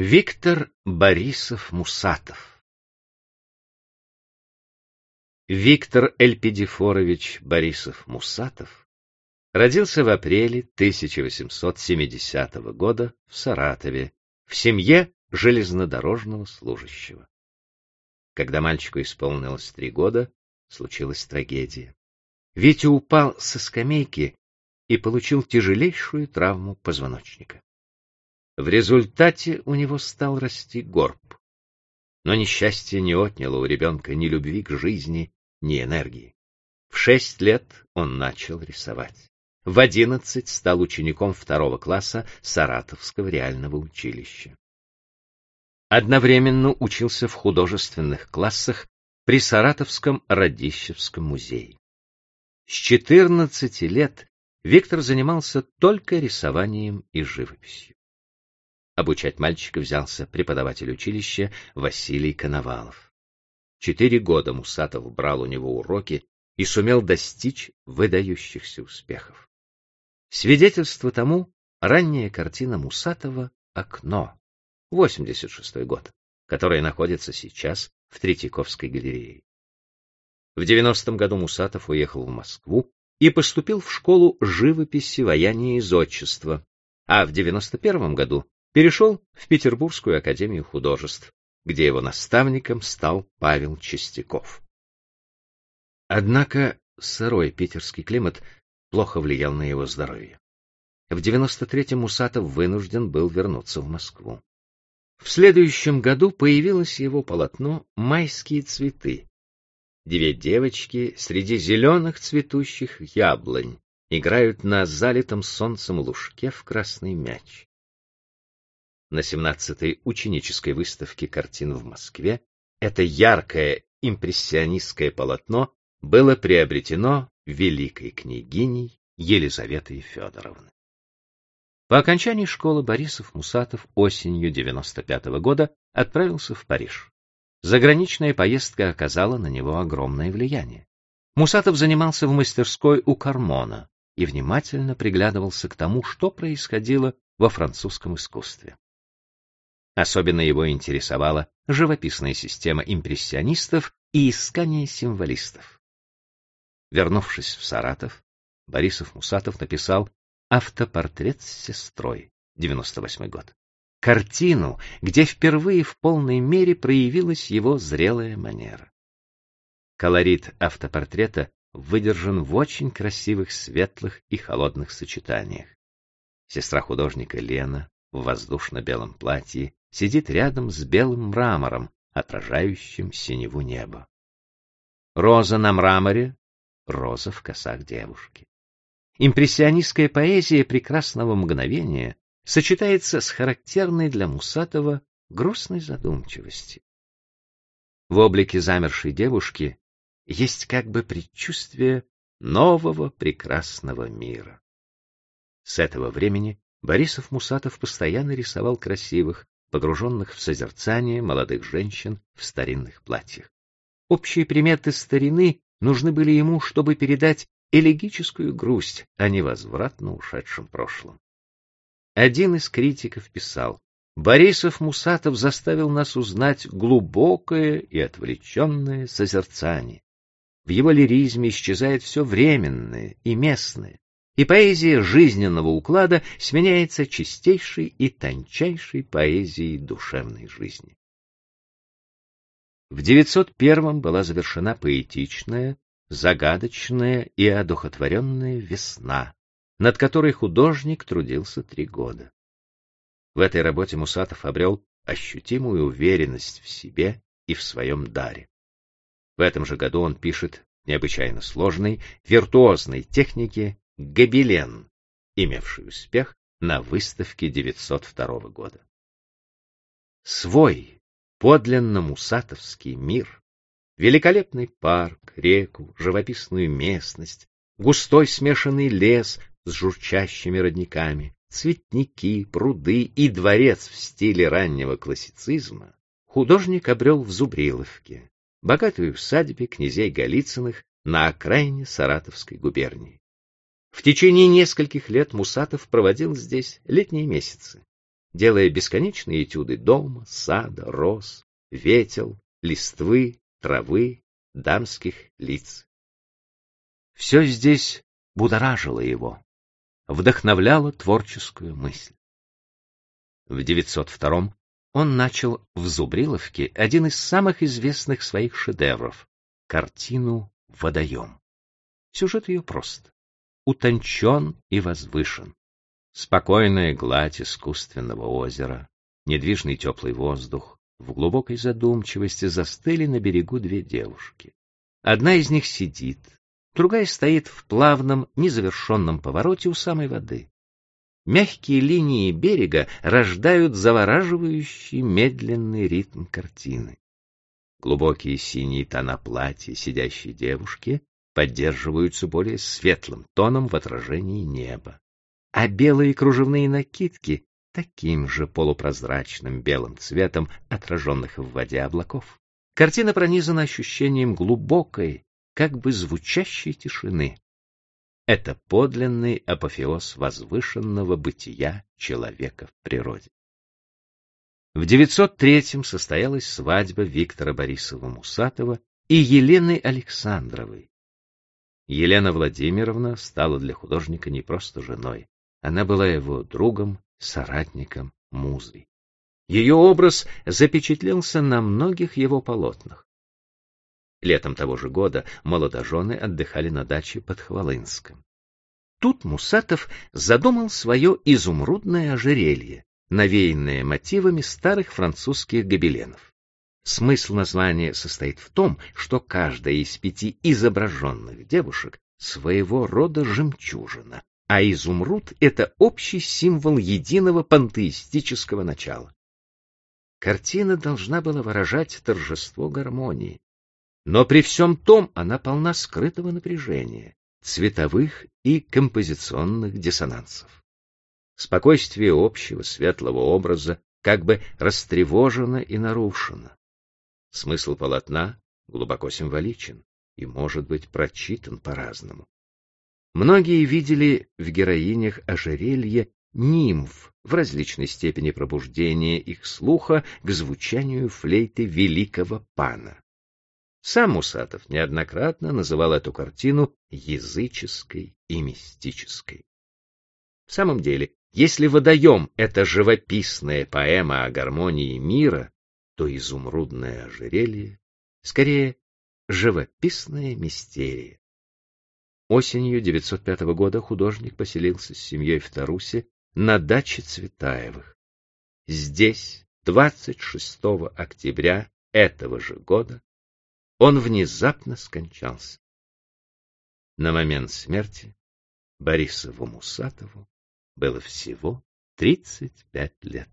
Виктор Борисов-Мусатов Виктор Эльпидифорович Борисов-Мусатов родился в апреле 1870 года в Саратове в семье железнодорожного служащего. Когда мальчику исполнилось три года, случилась трагедия. Витя упал со скамейки и получил тяжелейшую травму позвоночника. В результате у него стал расти горб. Но несчастье не отняло у ребенка ни любви к жизни, ни энергии. В шесть лет он начал рисовать. В одиннадцать стал учеником второго класса Саратовского реального училища. Одновременно учился в художественных классах при Саратовском Радищевском музее. С 14 лет Виктор занимался только рисованием и живописью. Обучать мальчика взялся преподаватель училища Василий Коновалов. Четыре года Мусатов брал у него уроки и сумел достичь выдающихся успехов. Свидетельство тому ранняя картина Мусатова «Окно», 86 год, которая находится сейчас в Третьяковской галерее. В 90-м году Мусатов уехал в Москву и поступил в школу живописи, ваяния и зодчества, а в 91 году перешел в Петербургскую академию художеств, где его наставником стал Павел Чистяков. Однако сырой питерский климат плохо влиял на его здоровье. В 93-м Усатов вынужден был вернуться в Москву. В следующем году появилось его полотно «Майские цветы», Две девочки среди зеленых цветущих яблонь играют на залитом солнцем лужке в красный мяч. На 17-й ученической выставке картин в Москве это яркое импрессионистское полотно было приобретено великой княгиней Елизаветой Федоровной. По окончании школы Борисов Мусатов осенью 95 -го года отправился в Париж. Заграничная поездка оказала на него огромное влияние. Мусатов занимался в мастерской у Кармона и внимательно приглядывался к тому, что происходило во французском искусстве. Особенно его интересовала живописная система импрессионистов и искание символистов. Вернувшись в Саратов, Борисов Мусатов написал «Автопортрет с сестрой», 98 год картину, где впервые в полной мере проявилась его зрелая манера. Колорит автопортрета выдержан в очень красивых светлых и холодных сочетаниях. Сестра художника Лена в воздушно-белом платье сидит рядом с белым мрамором, отражающим синеву неба. Роза на мраморе, роза в косах девушки. Импрессионистская поэзия прекрасного мгновения сочетается с характерной для Мусатова грустной задумчивостью. В облике замершей девушки есть как бы предчувствие нового прекрасного мира. С этого времени Борисов Мусатов постоянно рисовал красивых, погруженных в созерцание молодых женщин в старинных платьях. Общие приметы старины нужны были ему, чтобы передать элегическую грусть о невозвратно ушедшем прошлом. Один из критиков писал, Борисов Мусатов заставил нас узнать глубокое и отвлеченное созерцание. В его лиризме исчезает все временное и местное, и поэзия жизненного уклада сменяется чистейшей и тончайшей поэзией душевной жизни. В 901 была завершена поэтичная, загадочная и одухотворенная весна, над которой художник трудился три года. В этой работе Мусатов обрел ощутимую уверенность в себе и в своем даре. В этом же году он пишет необычайно сложной, виртуозной технике «Гобелен», имевший успех на выставке 902 года. Свой, подлинно мусатовский мир, великолепный парк, реку, живописную местность, густой смешанный лес, с журчащими родниками, цветники, пруды и дворец в стиле раннего классицизма, художник обрел в Зубриловке, богатой усадьбе князей Голицыных на окраине Саратовской губернии. В течение нескольких лет Мусатов проводил здесь летние месяцы. делая бесконечные этюды дома, сада, роз, ветел, листвы, травы, дамских лиц. Все здесь будоражило его, вдохновляло творческую мысль. В 902 он начал в Зубриловке один из самых известных своих шедевров — картину «Водоем». Сюжет ее прост, утончен и возвышен. Спокойная гладь искусственного озера, недвижный теплый воздух, в глубокой задумчивости застыли на берегу две девушки. Одна из них сидит, другая стоит в плавном, незавершенном повороте у самой воды. Мягкие линии берега рождают завораживающий медленный ритм картины. Глубокие синие тона платья сидящей девушки поддерживаются более светлым тоном в отражении неба, а белые кружевные накидки — таким же полупрозрачным белым цветом отраженных в воде облаков. Картина пронизана ощущением глубокой, как бы звучащей тишины. Это подлинный апофеоз возвышенного бытия человека в природе. В 903-м состоялась свадьба Виктора Борисова-Мусатова и Елены Александровой. Елена Владимировна стала для художника не просто женой, она была его другом, соратником, музой. Ее образ запечатлелся на многих его полотнах. Летом того же года молодожены отдыхали на даче под Хвалынском. Тут Мусатов задумал свое изумрудное ожерелье, навеянное мотивами старых французских гобеленов. Смысл названия состоит в том, что каждая из пяти изображенных девушек своего рода жемчужина, а изумруд — это общий символ единого пантеистического начала. Картина должна была выражать торжество гармонии, но при всем том она полна скрытого напряжения, цветовых и композиционных диссонансов. Спокойствие общего светлого образа как бы растревожено и нарушено. Смысл полотна глубоко символичен и может быть прочитан по-разному. Многие видели в героинях ожерелье нимф в различной степени пробуждения их слуха к звучанию флейты великого пана. Сам Мусатов неоднократно называл эту картину языческой и мистической. В самом деле, если «Водоем» — это живописная поэма о гармонии мира, то «Изумрудное ожерелье» — скорее живописная мистерия. Осенью 905 года художник поселился с семьей в Тарусе на даче Цветаевых. Здесь, 26 октября этого же года, он внезапно скончался. На момент смерти Борисову Мусатову было всего 35 лет.